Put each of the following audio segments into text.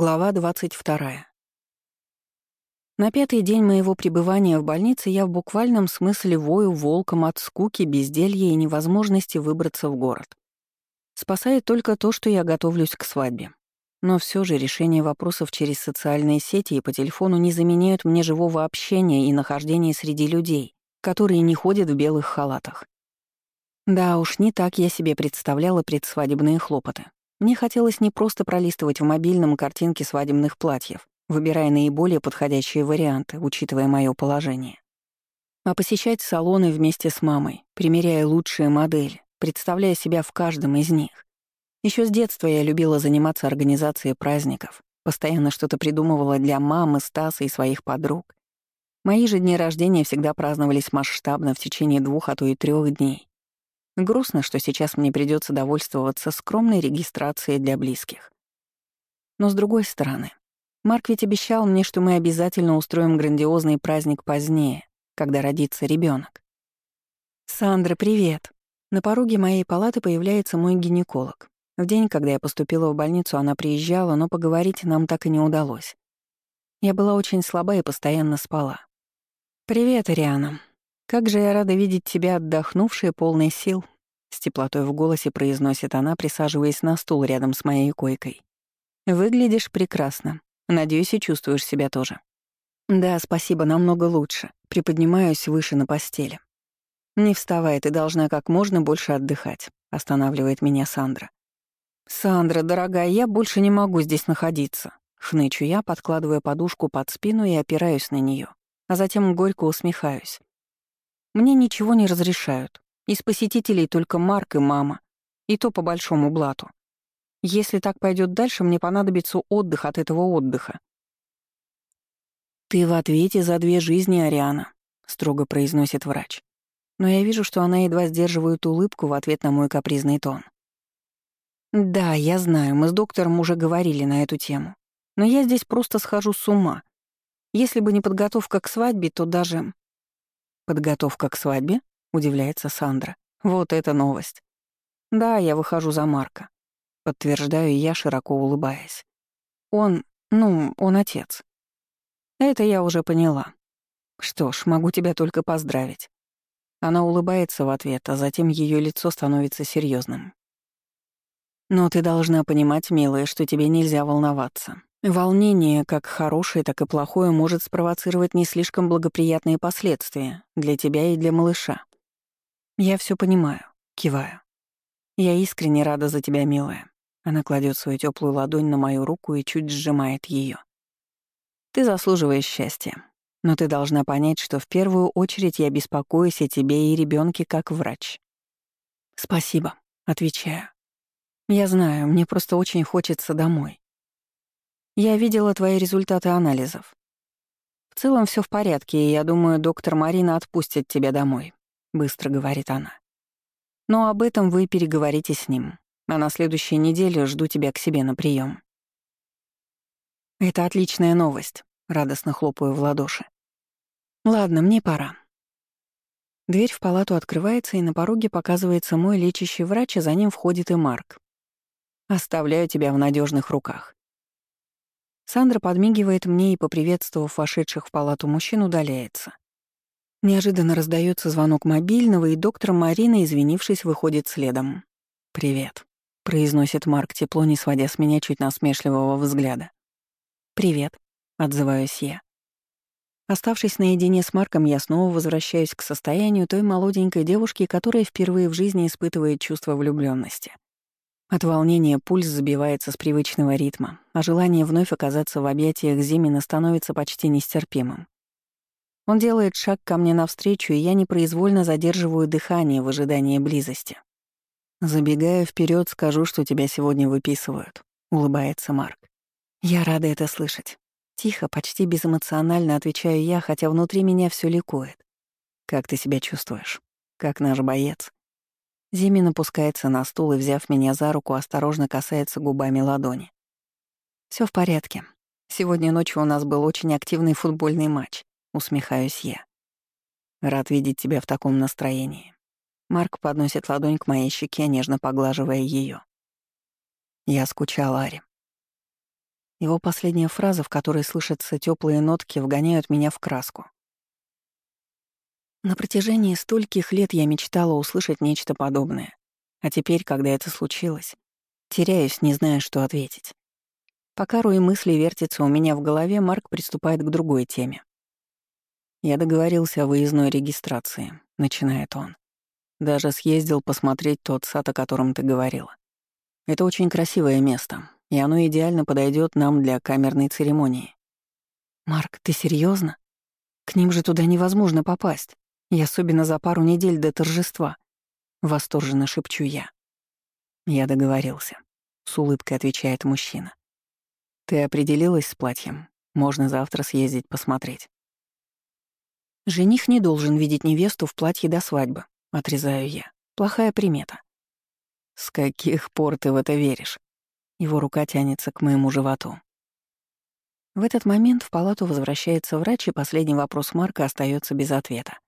Глава 22. На пятый день моего пребывания в больнице я в буквальном смысле вою волком от скуки, безделья и невозможности выбраться в город. Спасает только то, что я готовлюсь к свадьбе. Но все же решение вопросов через социальные сети и по телефону не заменяют мне живого общения и нахождения среди людей, которые не ходят в белых халатах. Да уж, не так я себе представляла предсвадебные хлопоты. Мне хотелось не просто пролистывать в мобильном картинки свадебных платьев, выбирая наиболее подходящие варианты, учитывая мое положение, а посещать салоны вместе с мамой, примеряя лучшие модели, представляя себя в каждом из них. Еще с детства я любила заниматься организацией праздников, постоянно что-то придумывала для мамы, Стаса и своих подруг. Мои же дни рождения всегда праздновались масштабно в течение двух, а то и трех дней. Грустно, что сейчас мне придется довольствоваться скромной регистрацией для близких. Но с другой стороны, Марк ведь обещал мне, что мы обязательно устроим грандиозный праздник позднее, когда родится ребенок. «Сандра, привет!» На пороге моей палаты появляется мой гинеколог. В день, когда я поступила в больницу, она приезжала, но поговорить нам так и не удалось. Я была очень слаба и постоянно спала. «Привет, Ариана. «Как же я рада видеть тебя отдохнувшей, полной сил», — с теплотой в голосе произносит она, присаживаясь на стул рядом с моей койкой. «Выглядишь прекрасно. Надеюсь, и чувствуешь себя тоже». «Да, спасибо, намного лучше. Приподнимаюсь выше на постели». «Не вставай, ты должна как можно больше отдыхать», — останавливает меня Сандра. «Сандра, дорогая, я больше не могу здесь находиться», — хнычу я, подкладывая подушку под спину и опираюсь на нее, а затем горько усмехаюсь. Мне ничего не разрешают. Из посетителей только Марк и мама. И то по большому блату. Если так пойдет дальше, мне понадобится отдых от этого отдыха. «Ты в ответе за две жизни, Ариана», — строго произносит врач. Но я вижу, что она едва сдерживает улыбку в ответ на мой капризный тон. «Да, я знаю, мы с доктором уже говорили на эту тему. Но я здесь просто схожу с ума. Если бы не подготовка к свадьбе, то даже «Подготовка к свадьбе?» — удивляется Сандра. «Вот это новость!» «Да, я выхожу за Марка», — подтверждаю я, широко улыбаясь. «Он... ну, он отец». «Это я уже поняла. Что ж, могу тебя только поздравить». Она улыбается в ответ, а затем ее лицо становится серьезным. «Но ты должна понимать, милая, что тебе нельзя волноваться. Волнение, как хорошее, так и плохое, может спровоцировать не слишком благоприятные последствия для тебя и для малыша. Я все понимаю, киваю. Я искренне рада за тебя, милая. Она кладет свою теплую ладонь на мою руку и чуть сжимает ее. Ты заслуживаешь счастья, но ты должна понять, что в первую очередь я беспокоюсь о тебе и ребенке как врач. Спасибо, отвечаю. Я знаю, мне просто очень хочется домой. Я видела твои результаты анализов. В целом все в порядке, и я думаю, доктор Марина отпустит тебя домой», — быстро говорит она. «Но об этом вы переговорите с ним, а на следующей неделе жду тебя к себе на прием. «Это отличная новость», — радостно хлопаю в ладоши. «Ладно, мне пора». Дверь в палату открывается, и на пороге показывается мой лечащий врач, а за ним входит и Марк. «Оставляю тебя в надежных руках. Сандра подмигивает мне и, поприветствовав вошедших в палату мужчин, удаляется. Неожиданно раздается звонок мобильного, и доктор Марина, извинившись, выходит следом. «Привет», — произносит Марк тепло, не сводя с меня чуть насмешливого взгляда. «Привет», — отзываюсь я. Оставшись наедине с Марком, я снова возвращаюсь к состоянию той молоденькой девушки, которая впервые в жизни испытывает чувство влюбленности. От волнения пульс забивается с привычного ритма, а желание вновь оказаться в объятиях Зимина становится почти нестерпимым. Он делает шаг ко мне навстречу, и я непроизвольно задерживаю дыхание в ожидании близости. Забегая вперед, скажу, что тебя сегодня выписывают», — улыбается Марк. «Я рада это слышать». Тихо, почти безэмоционально отвечаю я, хотя внутри меня все ликует. «Как ты себя чувствуешь? Как наш боец?» Зимин опускается на стул и, взяв меня за руку, осторожно касается губами ладони. Все в порядке. Сегодня ночью у нас был очень активный футбольный матч», — усмехаюсь я. «Рад видеть тебя в таком настроении». Марк подносит ладонь к моей щеке, нежно поглаживая ее. Я скучал, Ари. Его последняя фраза, в которой слышатся теплые нотки, вгоняют меня в краску. На протяжении стольких лет я мечтала услышать нечто подобное. А теперь, когда это случилось, теряюсь, не зная, что ответить. Пока рой мысли вертится у меня в голове, Марк приступает к другой теме. «Я договорился о выездной регистрации», — начинает он. «Даже съездил посмотреть тот сад, о котором ты говорила. Это очень красивое место, и оно идеально подойдет нам для камерной церемонии». «Марк, ты серьезно? К ним же туда невозможно попасть, и особенно за пару недель до торжества», — восторженно шепчу я. «Я договорился», — с улыбкой отвечает мужчина. «Ты определилась с платьем? Можно завтра съездить посмотреть». Жених не должен видеть невесту в платье до свадьбы, отрезаю я. Плохая примета. С каких пор ты в это веришь? Его рука тянется к моему животу. В этот момент в палату возвращается врач, и последний вопрос Марка остается без ответа.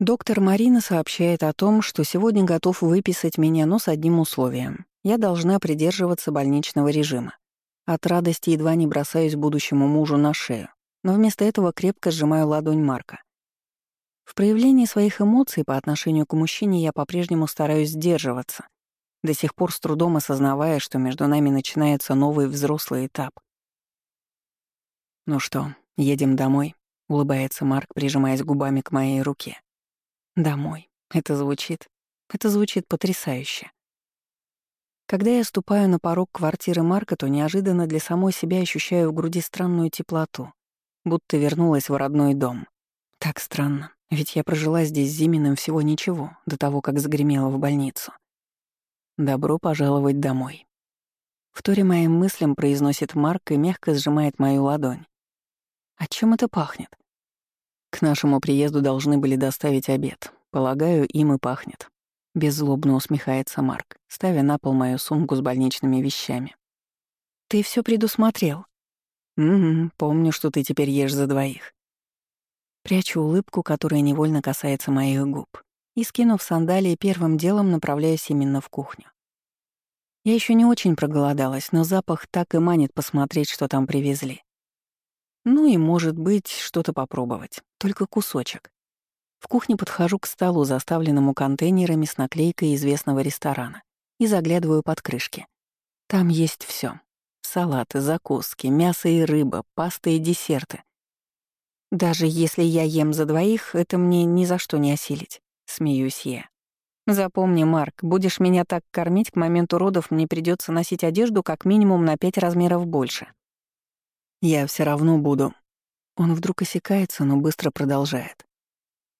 Доктор Марина сообщает о том, что сегодня готов выписать меня, но с одним условием. Я должна придерживаться больничного режима. От радости едва не бросаюсь будущему мужу на шею но вместо этого крепко сжимаю ладонь Марка. В проявлении своих эмоций по отношению к мужчине я по-прежнему стараюсь сдерживаться, до сих пор с трудом осознавая, что между нами начинается новый взрослый этап. «Ну что, едем домой?» — улыбается Марк, прижимаясь губами к моей руке. «Домой. Это звучит... Это звучит потрясающе. Когда я ступаю на порог квартиры Марка, то неожиданно для самой себя ощущаю в груди странную теплоту будто вернулась в родной дом. Так странно, ведь я прожила здесь с Зиминым всего ничего, до того, как загремела в больницу. «Добро пожаловать домой». Вторе моим мыслям произносит Марк и мягко сжимает мою ладонь. «О чем это пахнет?» «К нашему приезду должны были доставить обед. Полагаю, им и пахнет». Беззлобно усмехается Марк, ставя на пол мою сумку с больничными вещами. «Ты все предусмотрел», «Угу, помню, что ты теперь ешь за двоих». Прячу улыбку, которая невольно касается моих губ, и, скинув сандалии, первым делом направляюсь именно в кухню. Я еще не очень проголодалась, но запах так и манит посмотреть, что там привезли. Ну и, может быть, что-то попробовать, только кусочек. В кухне подхожу к столу, заставленному контейнерами с наклейкой известного ресторана, и заглядываю под крышки. Там есть все: Салаты, закуски, мясо и рыба, паста и десерты. Даже если я ем за двоих, это мне ни за что не осилить, смеюсь я. Запомни, Марк, будешь меня так кормить, к моменту родов мне придется носить одежду как минимум на пять размеров больше. Я все равно буду. Он вдруг осекается, но быстро продолжает.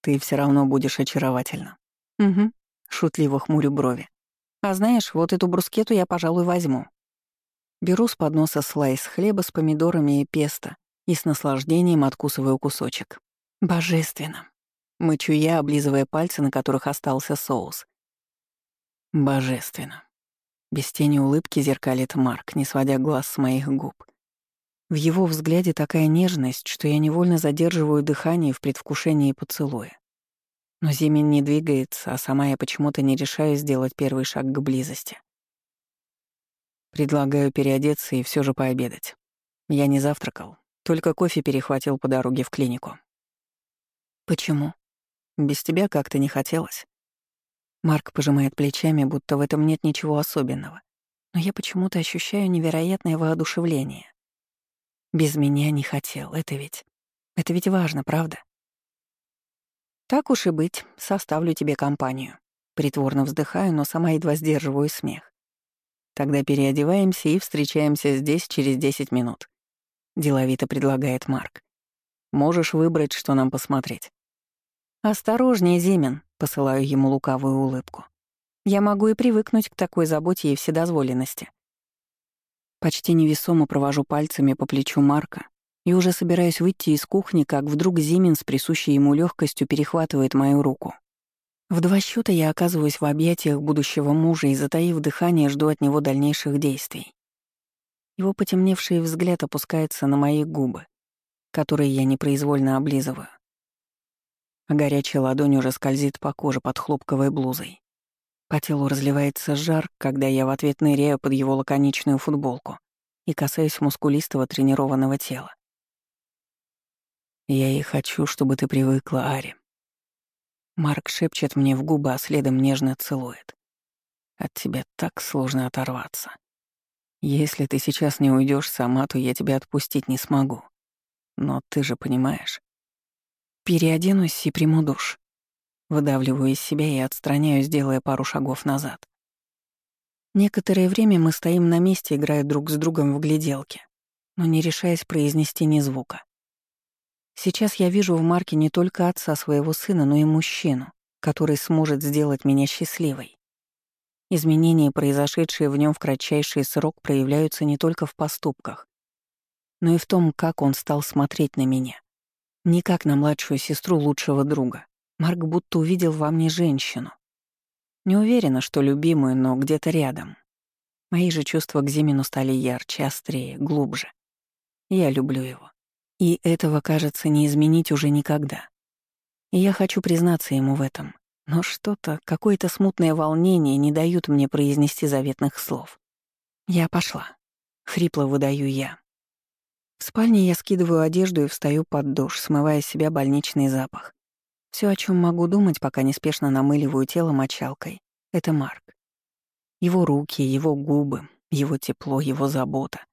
Ты все равно будешь очаровательна. Угу. Шутливо хмурю брови. А знаешь, вот эту брускету я, пожалуй, возьму. Беру с подноса слайс хлеба с помидорами и песто и с наслаждением откусываю кусочек. Божественно. Мычу я, облизывая пальцы, на которых остался соус. Божественно. Без тени улыбки зеркалит Марк, не сводя глаз с моих губ. В его взгляде такая нежность, что я невольно задерживаю дыхание в предвкушении поцелуя. Но Зимин не двигается, а сама я почему-то не решаю сделать первый шаг к близости. Предлагаю переодеться и все же пообедать. Я не завтракал, только кофе перехватил по дороге в клинику. Почему? Без тебя как-то не хотелось. Марк пожимает плечами, будто в этом нет ничего особенного. Но я почему-то ощущаю невероятное воодушевление. Без меня не хотел, это ведь... Это ведь важно, правда? Так уж и быть, составлю тебе компанию. Притворно вздыхаю, но сама едва сдерживаю смех. Тогда переодеваемся и встречаемся здесь через 10 минут. Деловито предлагает Марк. Можешь выбрать, что нам посмотреть. «Осторожнее, Зимин», — посылаю ему лукавую улыбку. «Я могу и привыкнуть к такой заботе и вседозволенности». Почти невесомо провожу пальцами по плечу Марка и уже собираюсь выйти из кухни, как вдруг Зимин с присущей ему легкостью перехватывает мою руку. В два счета я оказываюсь в объятиях будущего мужа и, затаив дыхание, жду от него дальнейших действий. Его потемневший взгляд опускается на мои губы, которые я непроизвольно облизываю. А горячая ладонь уже скользит по коже под хлопковой блузой. По телу разливается жар, когда я в ответ ныряю под его лаконичную футболку. и касаюсь мускулистого тренированного тела. «Я и хочу, чтобы ты привыкла, Ари». Марк шепчет мне в губы, а следом нежно целует. От тебя так сложно оторваться. Если ты сейчас не уйдешь сама, то я тебя отпустить не смогу. Но ты же понимаешь. Переоденусь и приму душ. Выдавливаю из себя и отстраняюсь, делая пару шагов назад. Некоторое время мы стоим на месте, играя друг с другом в гляделке, но не решаясь произнести ни звука. Сейчас я вижу в Марке не только отца своего сына, но и мужчину, который сможет сделать меня счастливой. Изменения, произошедшие в нем в кратчайший срок, проявляются не только в поступках, но и в том, как он стал смотреть на меня. Не как на младшую сестру лучшего друга. Марк будто увидел во мне женщину. Не уверена, что любимую, но где-то рядом. Мои же чувства к Зимину стали ярче, острее, глубже. Я люблю его. И этого, кажется, не изменить уже никогда. И я хочу признаться ему в этом. Но что-то, какое-то смутное волнение не дают мне произнести заветных слов. Я пошла. Хрипло выдаю я. В спальне я скидываю одежду и встаю под душ, смывая с себя больничный запах. Все, о чем могу думать, пока неспешно намыливаю тело мочалкой, — это Марк. Его руки, его губы, его тепло, его забота.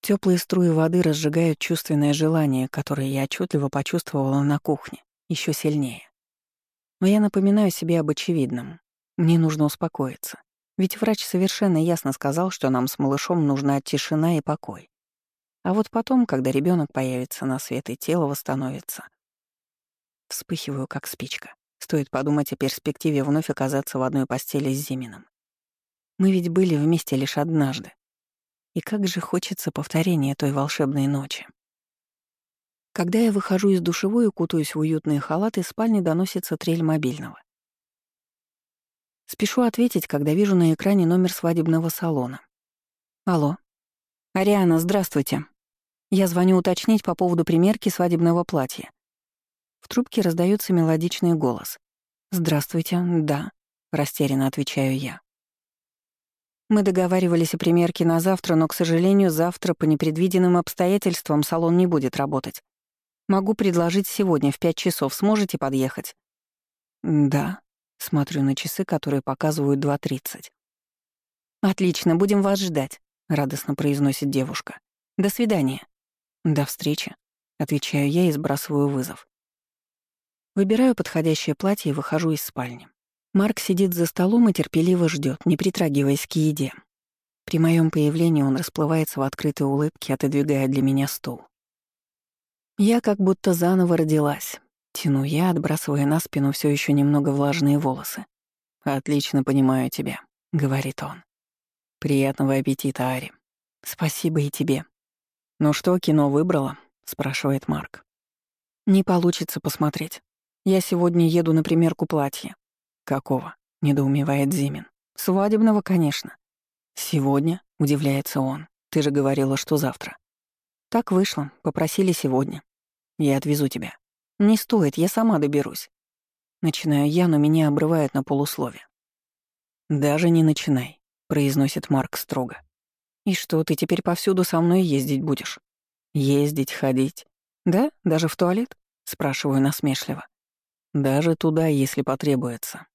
Теплые струи воды разжигают чувственное желание, которое я отчетливо почувствовала на кухне, еще сильнее. Но я напоминаю себе об очевидном. Мне нужно успокоиться. Ведь врач совершенно ясно сказал, что нам с малышом нужна тишина и покой. А вот потом, когда ребенок появится на свет и тело восстановится. Вспыхиваю, как спичка. Стоит подумать о перспективе вновь оказаться в одной постели с Зиминым. Мы ведь были вместе лишь однажды. И как же хочется повторения той волшебной ночи. Когда я выхожу из душевой и кутаюсь в уютные халаты, из спальни доносится трель мобильного. Спешу ответить, когда вижу на экране номер свадебного салона. Алло. Ариана, здравствуйте. Я звоню уточнить по поводу примерки свадебного платья. В трубке раздается мелодичный голос. «Здравствуйте, да», — растерянно отвечаю я. Мы договаривались о примерке на завтра, но, к сожалению, завтра по непредвиденным обстоятельствам салон не будет работать. Могу предложить сегодня в пять часов. Сможете подъехать?» «Да». Смотрю на часы, которые показывают 2.30. «Отлично, будем вас ждать», — радостно произносит девушка. «До свидания». «До встречи», — отвечаю я и сбрасываю вызов. Выбираю подходящее платье и выхожу из спальни. Марк сидит за столом и терпеливо ждет, не притрагиваясь к еде. При моем появлении он расплывается в открытой улыбке, отодвигая для меня стул. Я как будто заново родилась. Тяну я, отбрасывая на спину все еще немного влажные волосы. «Отлично понимаю тебя», — говорит он. «Приятного аппетита, Ари». «Спасибо и тебе». «Ну что, кино выбрала?» — спрашивает Марк. «Не получится посмотреть. Я сегодня еду на примерку платья». «Какого?» — недоумевает Зимин. «Свадебного, конечно». «Сегодня?» — удивляется он. «Ты же говорила, что завтра». Так вышло, попросили сегодня. Я отвезу тебя. Не стоит, я сама доберусь. Начинаю я, но меня обрывает на полуслове. «Даже не начинай», — произносит Марк строго. «И что, ты теперь повсюду со мной ездить будешь?» «Ездить, ходить. Да, даже в туалет?» — спрашиваю насмешливо. «Даже туда, если потребуется».